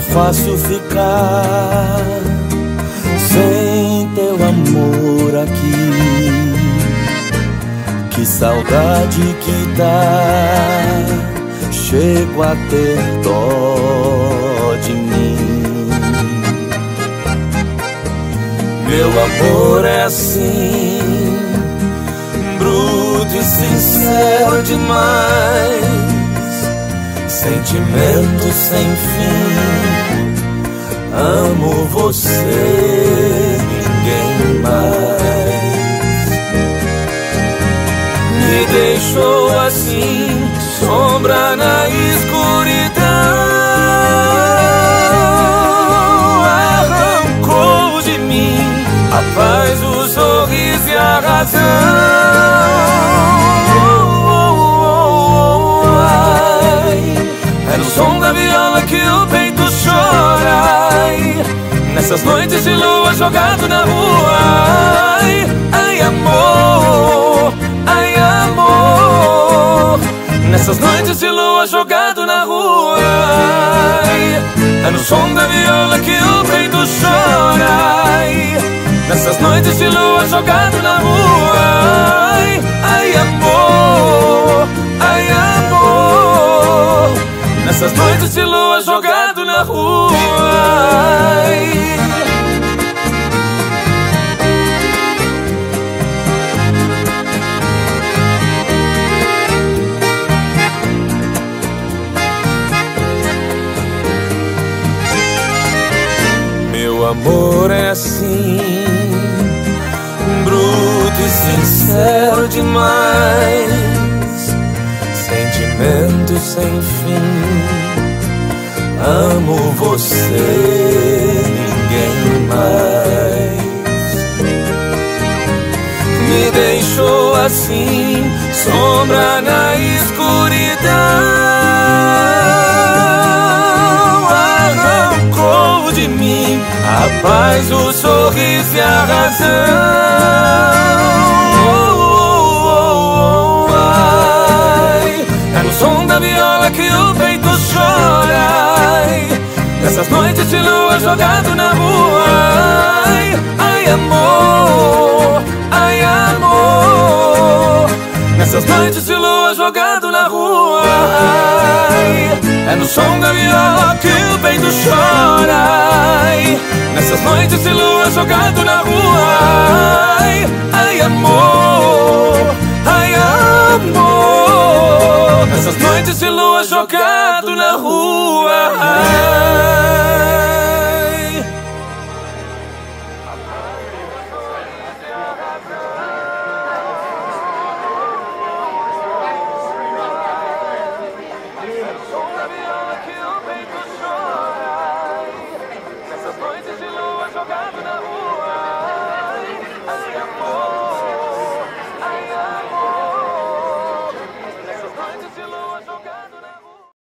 fácil ficar sem teu amor aqui. Que saudade que dá, chego a ter dó de mim. Meu amor é assim, bruto e sincero demais sentimento sem fim. Amo você, ninguém mais. Me deixou assim, sombra na escuridão. Arrancou de mim a paz, o sorriso e a razão. que o peito chora Nessas noites de lua jogado na rua. Ai, ai amor, ai amor. Nessas noites de lua jogado na rua. Ai, É no som da viola que o peito chora. Nessas noites de lua jogado na rua. Ai, ai amor, Nessas noites de lua jogado na rua. Meu amor é sentimento sem fim Amo você, ninguém mais. Me deixou assim, sombra na escuridão. Arrancou de mim a paz, o sorriso e a razão. Lua jogado na rua. Ai, ai amor, ai amor. Nessas noites de lua jogado na rua. Ai, É no som da viola que o peito chora. Ai, Nessas noites de lua jogado na rua. Ai, ai amor, ai amor. Nessas noites de lua jogado na rua